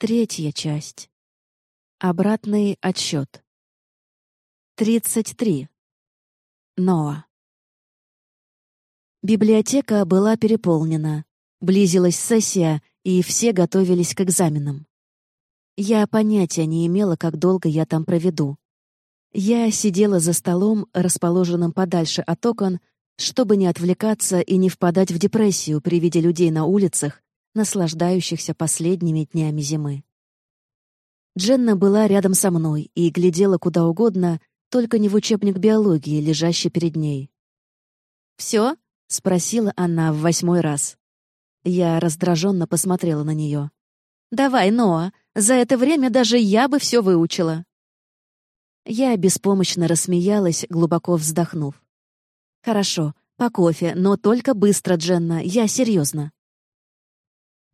Третья часть. Обратный отсчет. 33. Ноа. Библиотека была переполнена. Близилась сессия, и все готовились к экзаменам. Я понятия не имела, как долго я там проведу. Я сидела за столом, расположенным подальше от окон, чтобы не отвлекаться и не впадать в депрессию при виде людей на улицах, наслаждающихся последними днями зимы. Дженна была рядом со мной и глядела куда угодно, только не в учебник биологии, лежащий перед ней. «Все?» — спросила она в восьмой раз. Я раздраженно посмотрела на нее. «Давай, Ноа, за это время даже я бы все выучила». Я беспомощно рассмеялась, глубоко вздохнув. «Хорошо, по кофе, но только быстро, Дженна, я серьезно.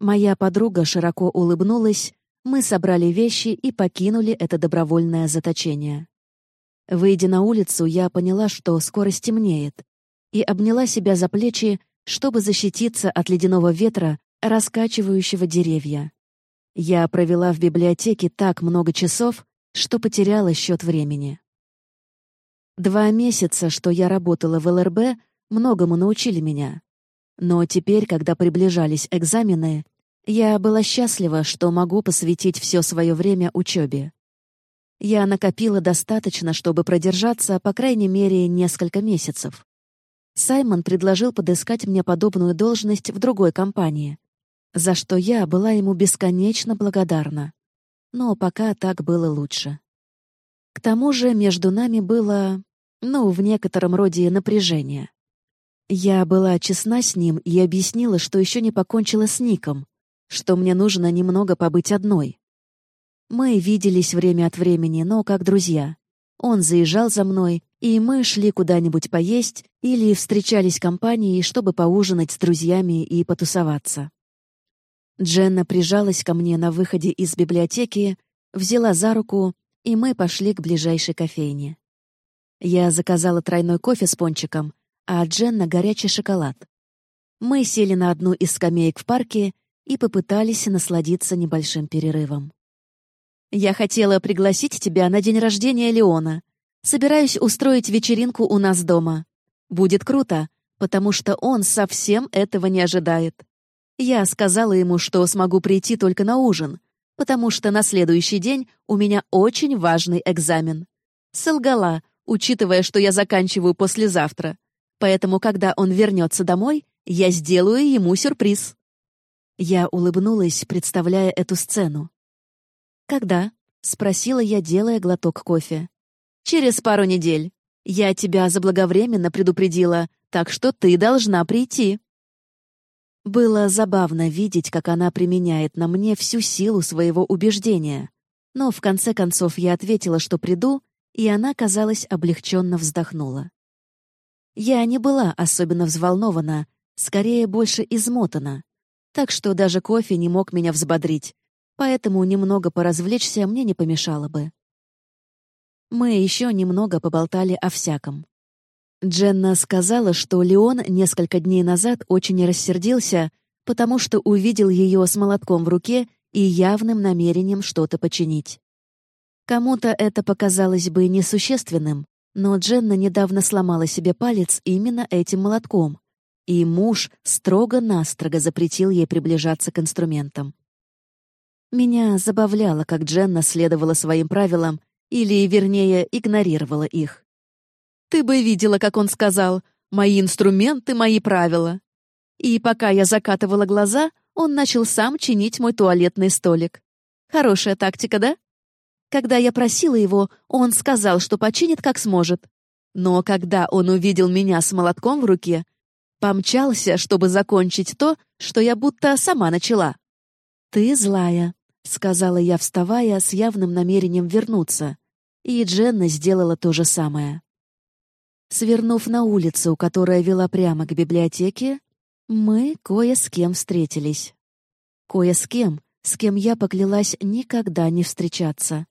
Моя подруга широко улыбнулась, мы собрали вещи и покинули это добровольное заточение. Выйдя на улицу, я поняла, что скоро стемнеет, и обняла себя за плечи, чтобы защититься от ледяного ветра, раскачивающего деревья. Я провела в библиотеке так много часов, что потеряла счет времени. Два месяца, что я работала в ЛРБ, многому научили меня. Но теперь, когда приближались экзамены, я была счастлива, что могу посвятить все свое время учебе. Я накопила достаточно, чтобы продержаться, по крайней мере, несколько месяцев. Саймон предложил подыскать мне подобную должность в другой компании, за что я была ему бесконечно благодарна. Но пока так было лучше. К тому же между нами было, ну, в некотором роде напряжение. Я была честна с ним и объяснила, что еще не покончила с Ником, что мне нужно немного побыть одной. Мы виделись время от времени, но как друзья. Он заезжал за мной, и мы шли куда-нибудь поесть или встречались компанией, чтобы поужинать с друзьями и потусоваться. Дженна прижалась ко мне на выходе из библиотеки, взяла за руку, и мы пошли к ближайшей кофейне. Я заказала тройной кофе с пончиком, а Дженна — горячий шоколад. Мы сели на одну из скамеек в парке и попытались насладиться небольшим перерывом. «Я хотела пригласить тебя на день рождения Леона. Собираюсь устроить вечеринку у нас дома. Будет круто, потому что он совсем этого не ожидает. Я сказала ему, что смогу прийти только на ужин, потому что на следующий день у меня очень важный экзамен. Солгала, учитывая, что я заканчиваю послезавтра. Поэтому, когда он вернется домой, я сделаю ему сюрприз. Я улыбнулась, представляя эту сцену. «Когда?» — спросила я, делая глоток кофе. «Через пару недель. Я тебя заблаговременно предупредила, так что ты должна прийти». Было забавно видеть, как она применяет на мне всю силу своего убеждения. Но в конце концов я ответила, что приду, и она, казалось, облегченно вздохнула. Я не была особенно взволнована, скорее больше измотана. Так что даже кофе не мог меня взбодрить, поэтому немного поразвлечься мне не помешало бы. Мы еще немного поболтали о всяком. Дженна сказала, что Леон несколько дней назад очень рассердился, потому что увидел ее с молотком в руке и явным намерением что-то починить. Кому-то это показалось бы несущественным, но Дженна недавно сломала себе палец именно этим молотком, и муж строго-настрого запретил ей приближаться к инструментам. Меня забавляло, как Дженна следовала своим правилам, или, вернее, игнорировала их. «Ты бы видела, как он сказал, мои инструменты, мои правила». И пока я закатывала глаза, он начал сам чинить мой туалетный столик. Хорошая тактика, да? Когда я просила его, он сказал, что починит как сможет. Но когда он увидел меня с молотком в руке, помчался, чтобы закончить то, что я будто сама начала. «Ты злая», — сказала я, вставая с явным намерением вернуться. И Дженна сделала то же самое. Свернув на улицу, которая вела прямо к библиотеке, мы кое с кем встретились. Кое с кем, с кем я поклялась никогда не встречаться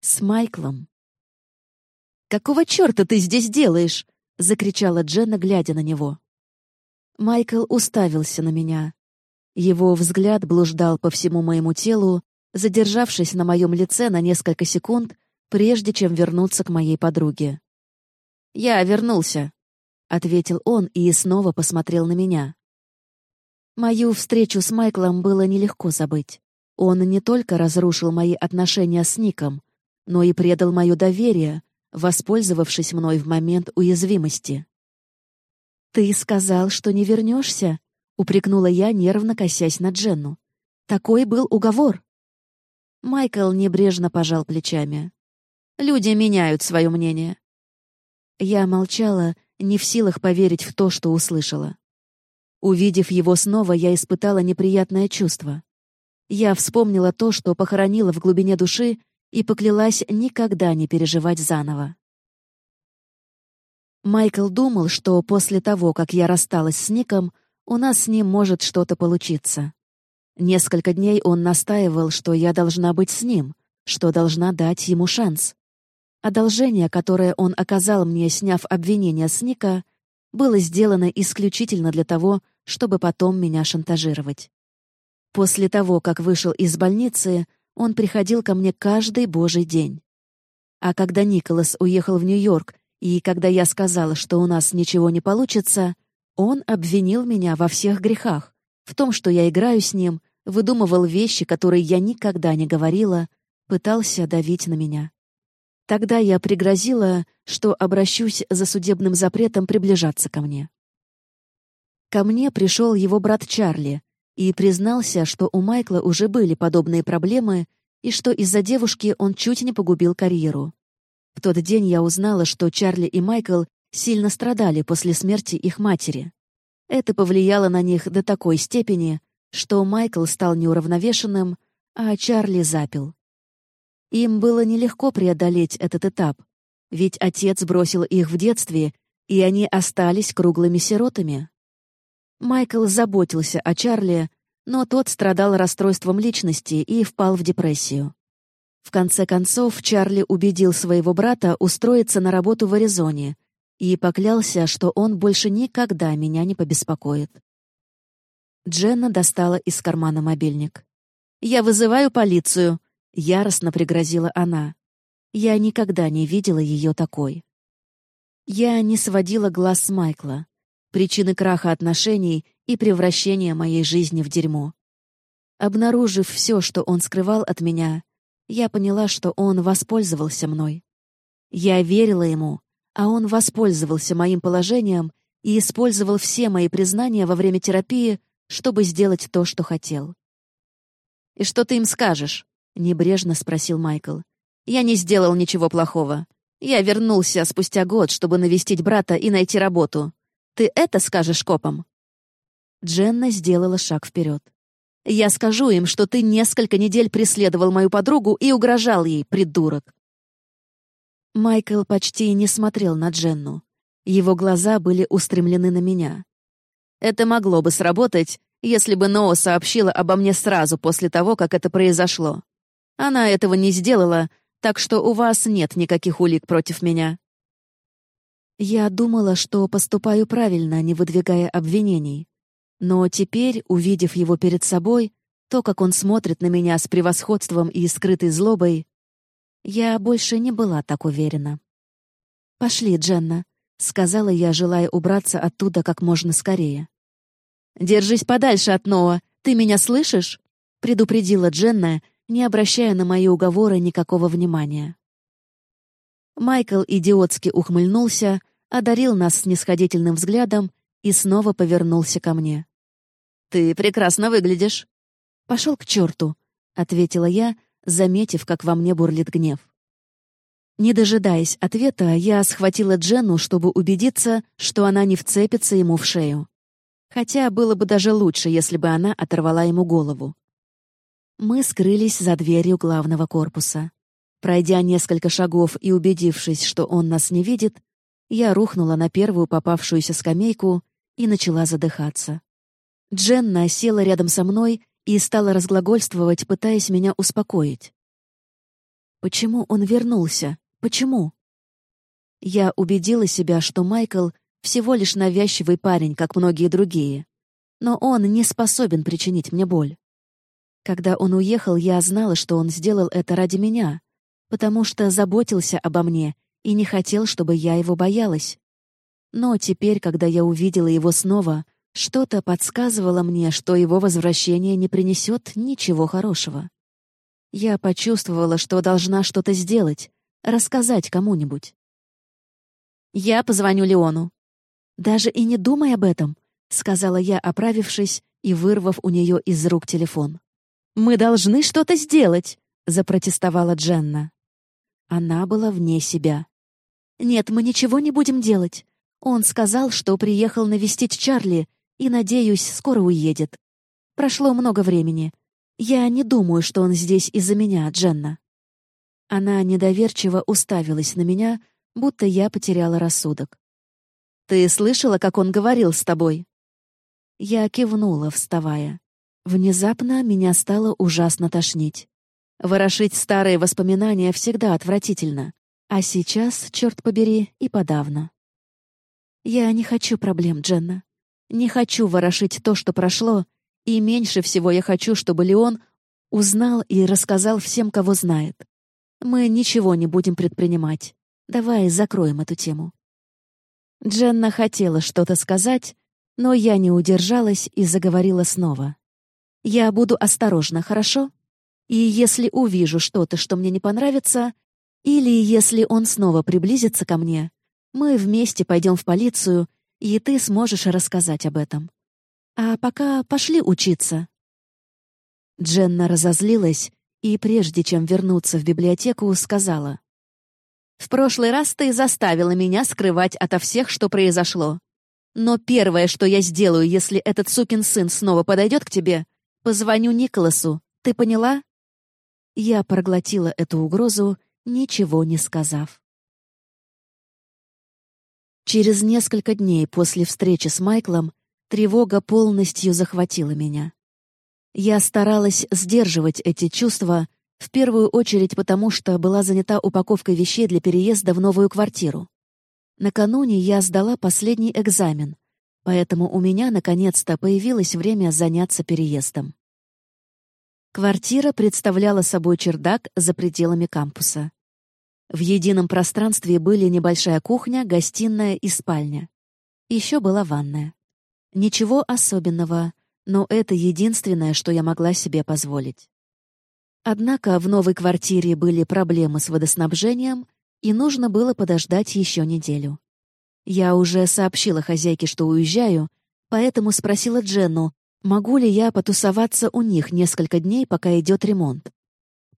с Майклом. «Какого черта ты здесь делаешь?» — закричала Дженна, глядя на него. Майкл уставился на меня. Его взгляд блуждал по всему моему телу, задержавшись на моем лице на несколько секунд, прежде чем вернуться к моей подруге. «Я вернулся», — ответил он и снова посмотрел на меня. Мою встречу с Майклом было нелегко забыть. Он не только разрушил мои отношения с Ником, но и предал мое доверие, воспользовавшись мной в момент уязвимости. «Ты сказал, что не вернешься?» — упрекнула я, нервно косясь на Дженну. «Такой был уговор». Майкл небрежно пожал плечами. «Люди меняют свое мнение». Я молчала, не в силах поверить в то, что услышала. Увидев его снова, я испытала неприятное чувство. Я вспомнила то, что похоронила в глубине души, и поклялась никогда не переживать заново. Майкл думал, что после того, как я рассталась с Ником, у нас с ним может что-то получиться. Несколько дней он настаивал, что я должна быть с ним, что должна дать ему шанс. Одолжение, которое он оказал мне, сняв обвинение с Ника, было сделано исключительно для того, чтобы потом меня шантажировать. После того, как вышел из больницы, он приходил ко мне каждый божий день. А когда Николас уехал в Нью-Йорк и когда я сказала, что у нас ничего не получится, он обвинил меня во всех грехах, в том, что я играю с ним, выдумывал вещи, которые я никогда не говорила, пытался давить на меня. Тогда я пригрозила, что обращусь за судебным запретом приближаться ко мне. Ко мне пришел его брат Чарли и признался, что у Майкла уже были подобные проблемы и что из-за девушки он чуть не погубил карьеру. В тот день я узнала, что Чарли и Майкл сильно страдали после смерти их матери. Это повлияло на них до такой степени, что Майкл стал неуравновешенным, а Чарли запил. Им было нелегко преодолеть этот этап, ведь отец бросил их в детстве, и они остались круглыми сиротами. Майкл заботился о Чарли, но тот страдал расстройством личности и впал в депрессию. В конце концов, Чарли убедил своего брата устроиться на работу в Аризоне и поклялся, что он больше никогда меня не побеспокоит. Дженна достала из кармана мобильник. «Я вызываю полицию», — яростно пригрозила она. Я никогда не видела ее такой. Я не сводила глаз с Майкла. Причины краха отношений и превращения моей жизни в дерьмо. Обнаружив все, что он скрывал от меня, я поняла, что он воспользовался мной. Я верила ему, а он воспользовался моим положением и использовал все мои признания во время терапии, чтобы сделать то, что хотел. «И что ты им скажешь?» — небрежно спросил Майкл. «Я не сделал ничего плохого. Я вернулся спустя год, чтобы навестить брата и найти работу. Ты это скажешь копам?» Дженна сделала шаг вперед. Я скажу им, что ты несколько недель преследовал мою подругу и угрожал ей, придурок. Майкл почти не смотрел на Дженну. Его глаза были устремлены на меня. Это могло бы сработать, если бы Ноа сообщила обо мне сразу после того, как это произошло. Она этого не сделала, так что у вас нет никаких улик против меня. Я думала, что поступаю правильно, не выдвигая обвинений. Но теперь, увидев его перед собой, то, как он смотрит на меня с превосходством и скрытой злобой, я больше не была так уверена. «Пошли, Дженна», — сказала я, желая убраться оттуда как можно скорее. «Держись подальше от Ноа, ты меня слышишь?» — предупредила Дженна, не обращая на мои уговоры никакого внимания. Майкл идиотски ухмыльнулся, одарил нас снисходительным взглядом и снова повернулся ко мне. «Ты прекрасно выглядишь». «Пошел к черту», — ответила я, заметив, как во мне бурлит гнев. Не дожидаясь ответа, я схватила Дженну, чтобы убедиться, что она не вцепится ему в шею. Хотя было бы даже лучше, если бы она оторвала ему голову. Мы скрылись за дверью главного корпуса. Пройдя несколько шагов и убедившись, что он нас не видит, я рухнула на первую попавшуюся скамейку и начала задыхаться. Дженна села рядом со мной и стала разглагольствовать, пытаясь меня успокоить. Почему он вернулся? Почему? Я убедила себя, что Майкл всего лишь навязчивый парень, как многие другие. Но он не способен причинить мне боль. Когда он уехал, я знала, что он сделал это ради меня, потому что заботился обо мне и не хотел, чтобы я его боялась. Но теперь, когда я увидела его снова, что-то подсказывало мне, что его возвращение не принесет ничего хорошего. Я почувствовала, что должна что-то сделать, рассказать кому-нибудь. «Я позвоню Леону». «Даже и не думай об этом», — сказала я, оправившись и вырвав у нее из рук телефон. «Мы должны что-то сделать!» — запротестовала Дженна. Она была вне себя. «Нет, мы ничего не будем делать. Он сказал, что приехал навестить Чарли и, надеюсь, скоро уедет. Прошло много времени. Я не думаю, что он здесь из-за меня, Дженна». Она недоверчиво уставилась на меня, будто я потеряла рассудок. «Ты слышала, как он говорил с тобой?» Я кивнула, вставая. Внезапно меня стало ужасно тошнить. Ворошить старые воспоминания всегда отвратительно, а сейчас, черт побери, и подавно. Я не хочу проблем, Дженна. Не хочу ворошить то, что прошло, и меньше всего я хочу, чтобы Леон узнал и рассказал всем, кого знает. Мы ничего не будем предпринимать. Давай закроем эту тему. Дженна хотела что-то сказать, но я не удержалась и заговорила снова. Я буду осторожна, хорошо? И если увижу что-то, что мне не понравится, или если он снова приблизится ко мне, мы вместе пойдем в полицию, и ты сможешь рассказать об этом. А пока пошли учиться». Дженна разозлилась и, прежде чем вернуться в библиотеку, сказала. «В прошлый раз ты заставила меня скрывать ото всех, что произошло. Но первое, что я сделаю, если этот сукин сын снова подойдет к тебе, Позвоню Николасу. Ты поняла?» Я проглотила эту угрозу, ничего не сказав. Через несколько дней после встречи с Майклом тревога полностью захватила меня. Я старалась сдерживать эти чувства, в первую очередь потому, что была занята упаковкой вещей для переезда в новую квартиру. Накануне я сдала последний экзамен, поэтому у меня наконец-то появилось время заняться переездом. Квартира представляла собой чердак за пределами кампуса. В едином пространстве были небольшая кухня, гостиная и спальня. Еще была ванная. Ничего особенного, но это единственное, что я могла себе позволить. Однако в новой квартире были проблемы с водоснабжением, и нужно было подождать еще неделю. Я уже сообщила хозяйке, что уезжаю, поэтому спросила Дженну, могу ли я потусоваться у них несколько дней, пока идет ремонт.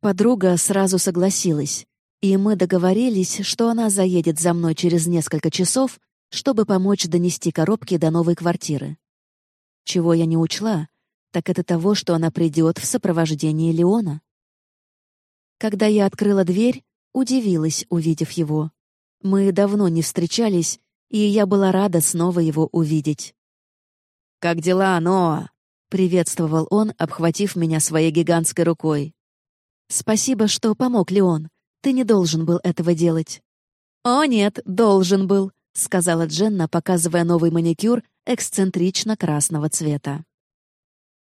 Подруга сразу согласилась, и мы договорились, что она заедет за мной через несколько часов, чтобы помочь донести коробки до новой квартиры. Чего я не учла, так это того, что она придет в сопровождении Леона. Когда я открыла дверь, удивилась, увидев его. Мы давно не встречались, и я была рада снова его увидеть. «Как дела, Ноа?» — приветствовал он, обхватив меня своей гигантской рукой. «Спасибо, что помог, Леон. Ты не должен был этого делать». «О, нет, должен был», — сказала Дженна, показывая новый маникюр эксцентрично-красного цвета.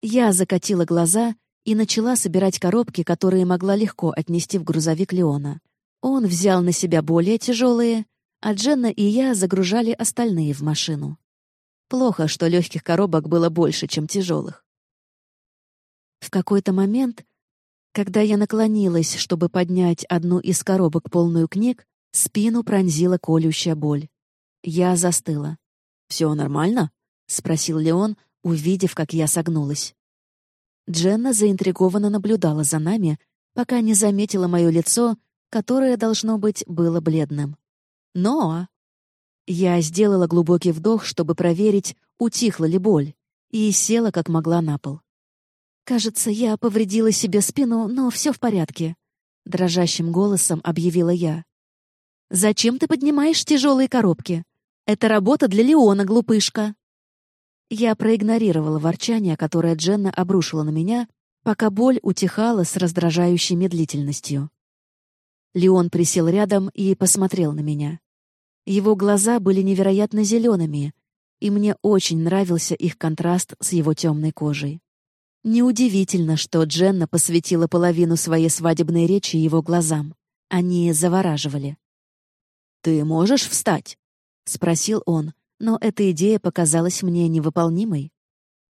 Я закатила глаза и начала собирать коробки, которые могла легко отнести в грузовик Леона. Он взял на себя более тяжелые, а Дженна и я загружали остальные в машину. Плохо, что легких коробок было больше, чем тяжелых. В какой-то момент, когда я наклонилась, чтобы поднять одну из коробок полную книг, спину пронзила колющая боль. Я застыла. «Все нормально?» — спросил Леон, увидев, как я согнулась. Дженна заинтригованно наблюдала за нами, пока не заметила мое лицо, которое, должно быть, было бледным. Но я сделала глубокий вдох, чтобы проверить, утихла ли боль, и села как могла на пол. «Кажется, я повредила себе спину, но все в порядке», — дрожащим голосом объявила я. «Зачем ты поднимаешь тяжелые коробки? Это работа для Леона, глупышка». Я проигнорировала ворчание, которое Дженна обрушила на меня, пока боль утихала с раздражающей медлительностью. Леон присел рядом и посмотрел на меня. Его глаза были невероятно зелеными, и мне очень нравился их контраст с его темной кожей. Неудивительно, что Дженна посвятила половину своей свадебной речи его глазам. Они завораживали. «Ты можешь встать?» — спросил он, но эта идея показалась мне невыполнимой.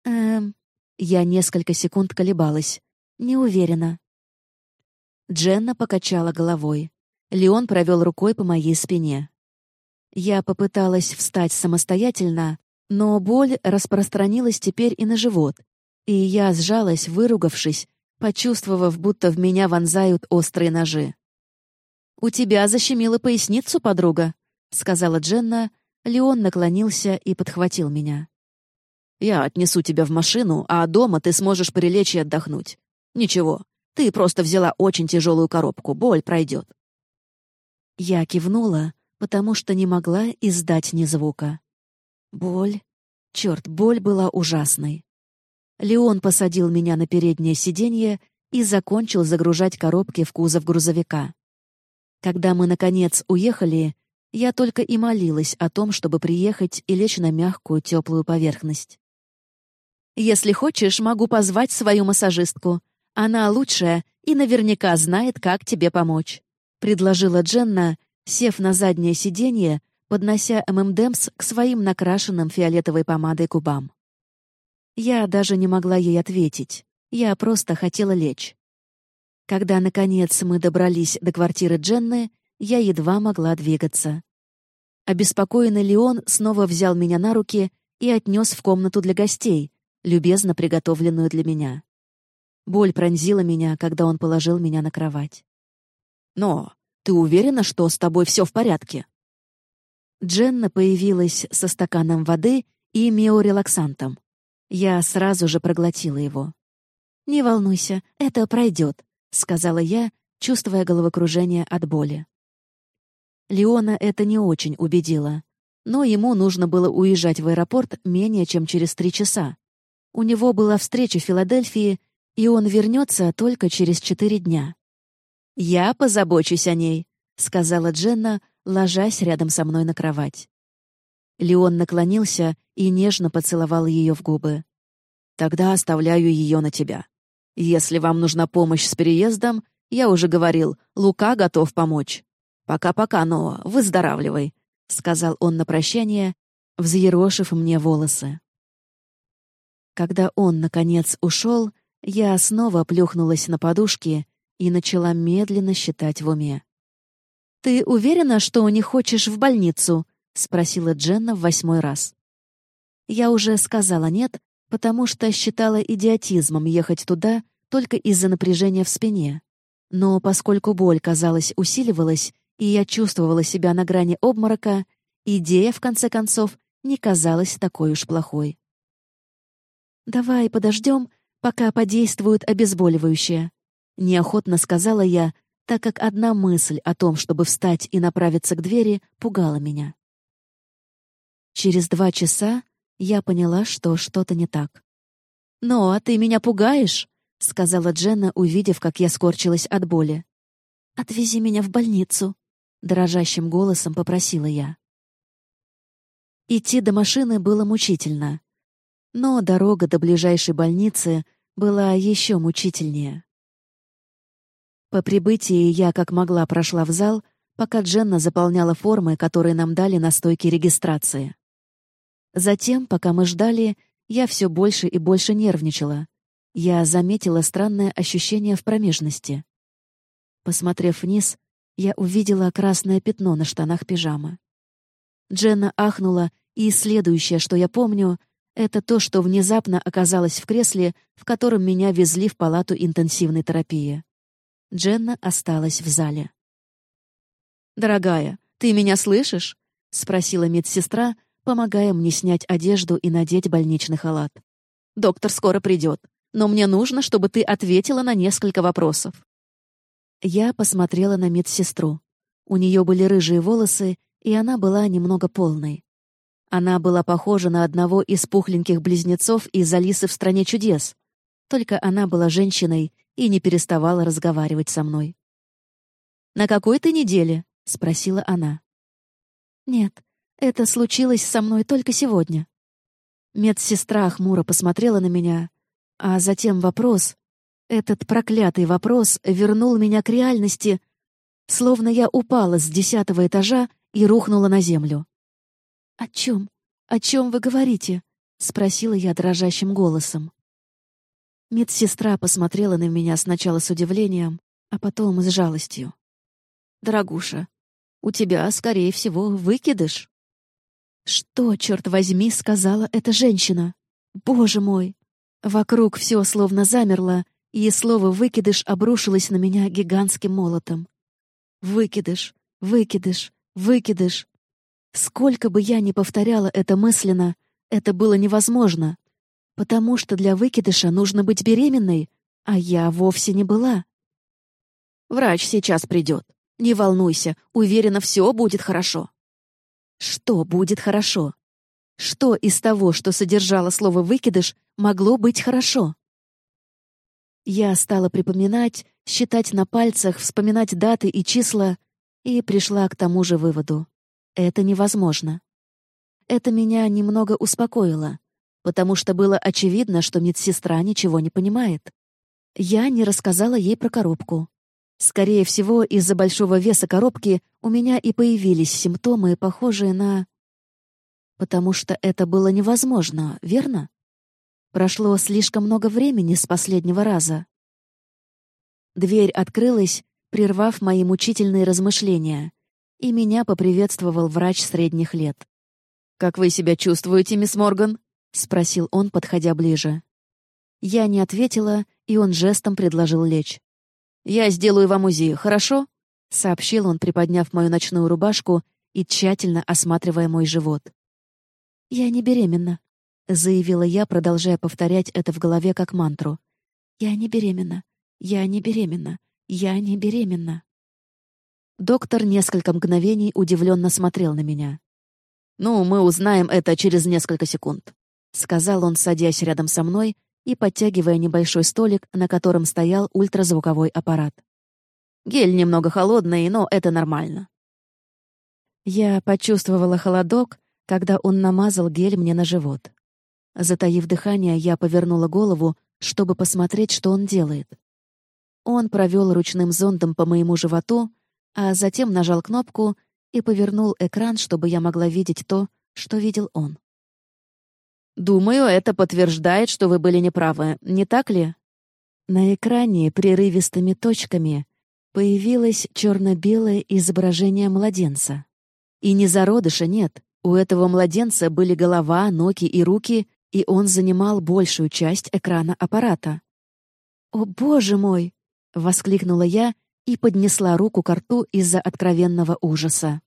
«Эм...» Я несколько секунд колебалась. Не уверена. Дженна покачала головой. Леон провел рукой по моей спине. Я попыталась встать самостоятельно, но боль распространилась теперь и на живот, и я сжалась, выругавшись, почувствовав, будто в меня вонзают острые ножи. «У тебя защемило поясницу, подруга», — сказала Дженна. Леон наклонился и подхватил меня. «Я отнесу тебя в машину, а дома ты сможешь прилечь и отдохнуть. Ничего, ты просто взяла очень тяжелую коробку, боль пройдет». Я кивнула, потому что не могла издать ни звука. Боль. Черт, боль была ужасной. Леон посадил меня на переднее сиденье и закончил загружать коробки в кузов грузовика. Когда мы, наконец, уехали, я только и молилась о том, чтобы приехать и лечь на мягкую, теплую поверхность. «Если хочешь, могу позвать свою массажистку. Она лучшая и наверняка знает, как тебе помочь», — предложила Дженна, сев на заднее сиденье, поднося ММДМС к своим накрашенным фиолетовой помадой губам. Я даже не могла ей ответить. Я просто хотела лечь. Когда, наконец, мы добрались до квартиры Дженны, я едва могла двигаться. Обеспокоенный Леон снова взял меня на руки и отнес в комнату для гостей, любезно приготовленную для меня. Боль пронзила меня, когда он положил меня на кровать. «Но ты уверена, что с тобой все в порядке?» Дженна появилась со стаканом воды и миорелаксантом. Я сразу же проглотила его. «Не волнуйся, это пройдет», — сказала я, чувствуя головокружение от боли. Леона это не очень убедило, но ему нужно было уезжать в аэропорт менее чем через три часа. У него была встреча в Филадельфии, и он вернется только через четыре дня. «Я позабочусь о ней», — сказала Дженна, ложась рядом со мной на кровать. Леон наклонился и нежно поцеловал ее в губы. «Тогда оставляю ее на тебя. Если вам нужна помощь с переездом, я уже говорил, Лука готов помочь. Пока-пока, но выздоравливай», — сказал он на прощание, взъерошив мне волосы. Когда он, наконец, ушел, я снова плюхнулась на подушки и начала медленно считать в уме. «Ты уверена, что не хочешь в больницу?» — спросила Дженна в восьмой раз. Я уже сказала «нет», потому что считала идиотизмом ехать туда только из-за напряжения в спине. Но поскольку боль, казалось, усиливалась, и я чувствовала себя на грани обморока, идея, в конце концов, не казалась такой уж плохой. «Давай подождем, пока подействует обезболивающее», — неохотно сказала я, так как одна мысль о том, чтобы встать и направиться к двери, пугала меня. Через два часа я поняла, что что-то не так. «Ну, а ты меня пугаешь?» — сказала Дженна, увидев, как я скорчилась от боли. «Отвези меня в больницу», — дрожащим голосом попросила я. Идти до машины было мучительно. Но дорога до ближайшей больницы была еще мучительнее. По прибытии я как могла прошла в зал, пока Дженна заполняла формы, которые нам дали на стойке регистрации. Затем, пока мы ждали, я все больше и больше нервничала. Я заметила странное ощущение в промежности. Посмотрев вниз, я увидела красное пятно на штанах пижамы. Дженна ахнула, и следующее, что я помню, это то, что внезапно оказалось в кресле, в котором меня везли в палату интенсивной терапии. Дженна осталась в зале. «Дорогая, ты меня слышишь?» — спросила медсестра, помогая мне снять одежду и надеть больничный халат. «Доктор скоро придет, но мне нужно, чтобы ты ответила на несколько вопросов». Я посмотрела на медсестру. У нее были рыжие волосы, и она была немного полной. Она была похожа на одного из пухленьких близнецов из «Алисы в стране чудес», только она была женщиной и не переставала разговаривать со мной. «На какой ты неделе?» — спросила она. «Нет, это случилось со мной только сегодня». Медсестра хмуро посмотрела на меня, А затем вопрос, этот проклятый вопрос вернул меня к реальности, словно я упала с десятого этажа и рухнула на землю. «О чем? О чем вы говорите?» — спросила я дрожащим голосом. Медсестра посмотрела на меня сначала с удивлением, а потом с жалостью. «Дорогуша, у тебя, скорее всего, выкидыш». Что, черт возьми, сказала эта женщина? Боже мой! Вокруг все словно замерло, и слово «выкидыш» обрушилось на меня гигантским молотом. «Выкидыш! Выкидыш! Выкидыш!» Сколько бы я ни повторяла это мысленно, это было невозможно, потому что для выкидыша нужно быть беременной, а я вовсе не была. «Врач сейчас придет. Не волнуйся, уверена, все будет хорошо». Что будет хорошо? Что из того, что содержало слово «выкидыш», могло быть хорошо? Я стала припоминать, считать на пальцах, вспоминать даты и числа и пришла к тому же выводу. Это невозможно. Это меня немного успокоило, потому что было очевидно, что медсестра ничего не понимает. Я не рассказала ей про коробку. Скорее всего, из-за большого веса коробки у меня и появились симптомы, похожие на... Потому что это было невозможно, верно? Прошло слишком много времени с последнего раза. Дверь открылась, прервав мои мучительные размышления, и меня поприветствовал врач средних лет. «Как вы себя чувствуете, мисс Морган?» — спросил он, подходя ближе. Я не ответила, и он жестом предложил лечь. «Я сделаю вам УЗИ, хорошо?» — сообщил он, приподняв мою ночную рубашку и тщательно осматривая мой живот. «Я не беременна», — заявила я, продолжая повторять это в голове как мантру. «Я не беременна. Я не беременна. Я не беременна». Доктор несколько мгновений удивленно смотрел на меня. «Ну, мы узнаем это через несколько секунд», — сказал он, садясь рядом со мной и подтягивая небольшой столик, на котором стоял ультразвуковой аппарат. «Гель немного холодный, но это нормально». Я почувствовала холодок, когда он намазал гель мне на живот. Затаив дыхание, я повернула голову, чтобы посмотреть, что он делает. Он провел ручным зондом по моему животу, а затем нажал кнопку и повернул экран, чтобы я могла видеть то, что видел он. Думаю, это подтверждает, что вы были неправы, не так ли? На экране прерывистыми точками появилось черно-белое изображение младенца. И не зародыша нет. У этого младенца были голова, ноги и руки, и он занимал большую часть экрана аппарата. «О, боже мой!» — воскликнула я и поднесла руку к рту из-за откровенного ужаса.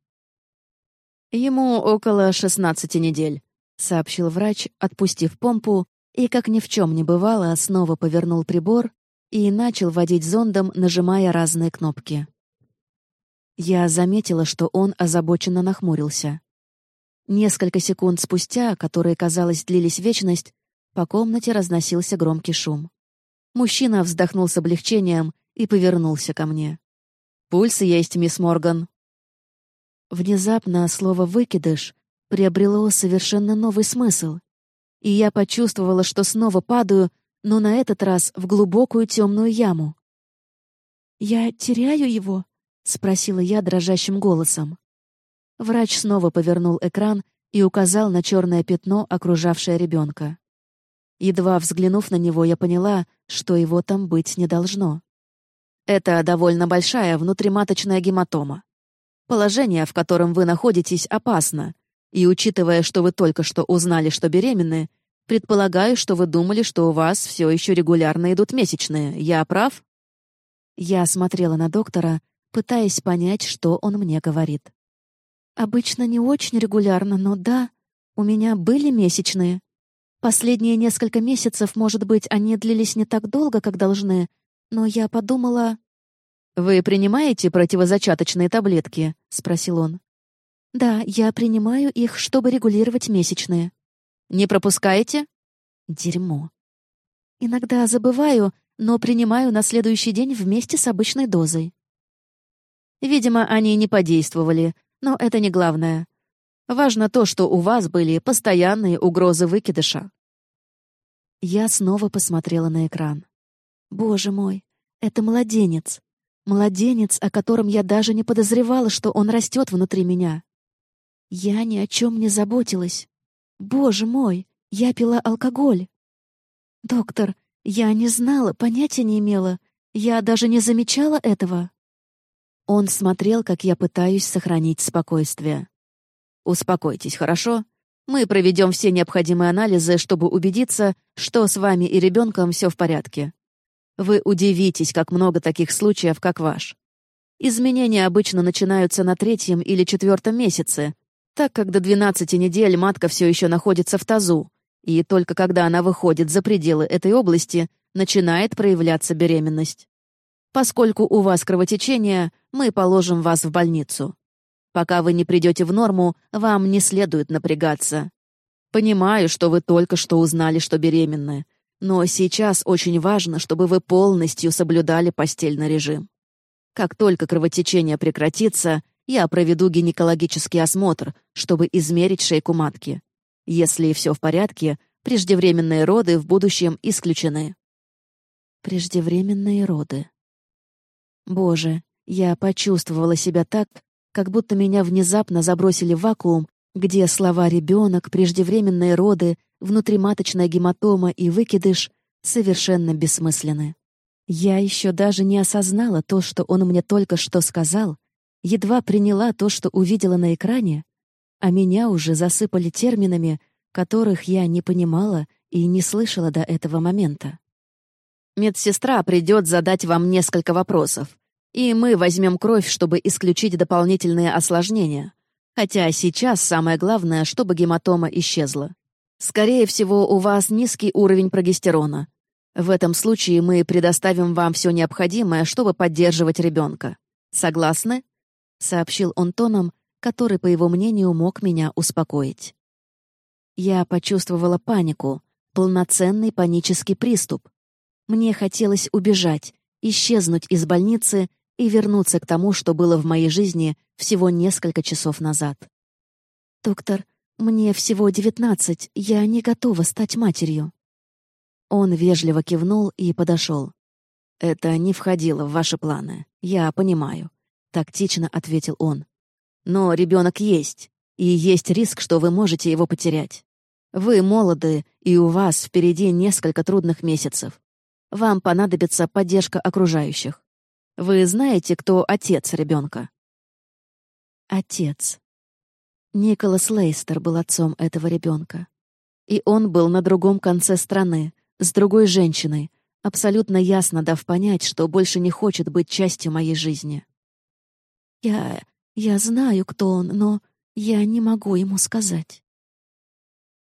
Ему около шестнадцати недель. — сообщил врач, отпустив помпу, и, как ни в чем не бывало, снова повернул прибор и начал водить зондом, нажимая разные кнопки. Я заметила, что он озабоченно нахмурился. Несколько секунд спустя, которые, казалось, длились вечность, по комнате разносился громкий шум. Мужчина вздохнул с облегчением и повернулся ко мне. «Пульс есть, мисс Морган». Внезапно слово «выкидыш» приобрело совершенно новый смысл. И я почувствовала, что снова падаю, но на этот раз в глубокую темную яму. «Я теряю его?» — спросила я дрожащим голосом. Врач снова повернул экран и указал на черное пятно, окружавшее ребенка. Едва взглянув на него, я поняла, что его там быть не должно. Это довольно большая внутриматочная гематома. Положение, в котором вы находитесь, опасно, и учитывая, что вы только что узнали, что беременны, предполагаю, что вы думали, что у вас все еще регулярно идут месячные. Я прав?» Я смотрела на доктора, пытаясь понять, что он мне говорит. «Обычно не очень регулярно, но да, у меня были месячные. Последние несколько месяцев, может быть, они длились не так долго, как должны, но я подумала...» «Вы принимаете противозачаточные таблетки?» — спросил он. «Да, я принимаю их, чтобы регулировать месячные». «Не пропускаете?» «Дерьмо». «Иногда забываю, но принимаю на следующий день вместе с обычной дозой». Видимо, они не подействовали, но это не главное. Важно то, что у вас были постоянные угрозы выкидыша. Я снова посмотрела на экран. Боже мой, это младенец. Младенец, о котором я даже не подозревала, что он растет внутри меня. Я ни о чем не заботилась. Боже мой, я пила алкоголь. Доктор, я не знала, понятия не имела. Я даже не замечала этого. Он смотрел, как я пытаюсь сохранить спокойствие. «Успокойтесь, хорошо? Мы проведем все необходимые анализы, чтобы убедиться, что с вами и ребенком все в порядке. Вы удивитесь, как много таких случаев, как ваш. Изменения обычно начинаются на третьем или четвертом месяце, так как до 12 недель матка все еще находится в тазу, и только когда она выходит за пределы этой области, начинает проявляться беременность. Поскольку у вас кровотечение, мы положим вас в больницу. Пока вы не придете в норму, вам не следует напрягаться. Понимаю, что вы только что узнали, что беременны, но сейчас очень важно, чтобы вы полностью соблюдали постельный режим. Как только кровотечение прекратится, я проведу гинекологический осмотр, чтобы измерить шейку матки. Если все в порядке, преждевременные роды в будущем исключены. Преждевременные роды. Боже, я почувствовала себя так, как будто меня внезапно забросили в вакуум, где слова «ребенок», «преждевременные роды», внутриматочная гематома и выкидыш совершенно бессмысленны. Я еще даже не осознала то, что он мне только что сказал, едва приняла то, что увидела на экране, а меня уже засыпали терминами, которых я не понимала и не слышала до этого момента. Медсестра придет задать вам несколько вопросов, и мы возьмем кровь, чтобы исключить дополнительные осложнения. Хотя сейчас самое главное, чтобы гематома исчезла. Скорее всего, у вас низкий уровень прогестерона. В этом случае мы предоставим вам все необходимое, чтобы поддерживать ребенка. Согласны?» — сообщил он тоном, который, по его мнению, мог меня успокоить. Я почувствовала панику, полноценный панический приступ. Мне хотелось убежать, исчезнуть из больницы и вернуться к тому, что было в моей жизни всего несколько часов назад. «Доктор, «Мне всего девятнадцать, я не готова стать матерью». Он вежливо кивнул и подошел. «Это не входило в ваши планы, я понимаю», — тактично ответил он. «Но ребенок есть, и есть риск, что вы можете его потерять. Вы молоды, и у вас впереди несколько трудных месяцев. Вам понадобится поддержка окружающих. Вы знаете, кто отец ребенка?» «Отец», Николас Лейстер был отцом этого ребенка. И он был на другом конце страны, с другой женщиной, абсолютно ясно дав понять, что больше не хочет быть частью моей жизни. «Я... я знаю, кто он, но я не могу ему сказать».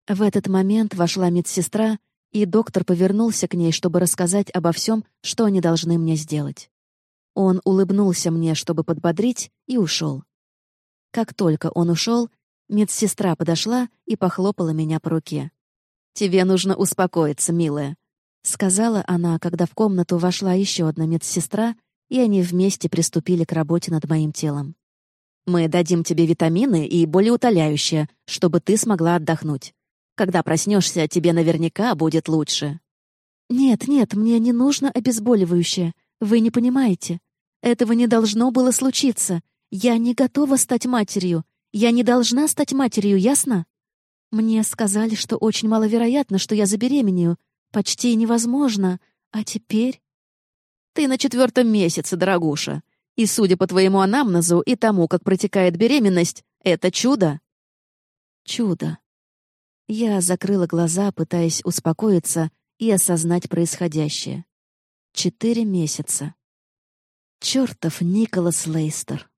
В этот момент вошла медсестра, и доктор повернулся к ней, чтобы рассказать обо всем, что они должны мне сделать. Он улыбнулся мне, чтобы подбодрить, и ушел. Как только он ушел, медсестра подошла и похлопала меня по руке. «Тебе нужно успокоиться, милая», — сказала она, когда в комнату вошла еще одна медсестра, и они вместе приступили к работе над моим телом. «Мы дадим тебе витамины и болеутоляющее, чтобы ты смогла отдохнуть. Когда проснешься, тебе наверняка будет лучше». «Нет, нет, мне не нужно обезболивающее. Вы не понимаете. Этого не должно было случиться. Я не готова стать матерью. Я не должна стать матерью, ясно? Мне сказали, что очень маловероятно, что я забеременею. Почти невозможно. А теперь... Ты на четвертом месяце, дорогуша. И, судя по твоему анамнезу и тому, как протекает беременность, это чудо. Чудо. Я закрыла глаза, пытаясь успокоиться и осознать происходящее. Четыре месяца. Чертов Николас Лейстер.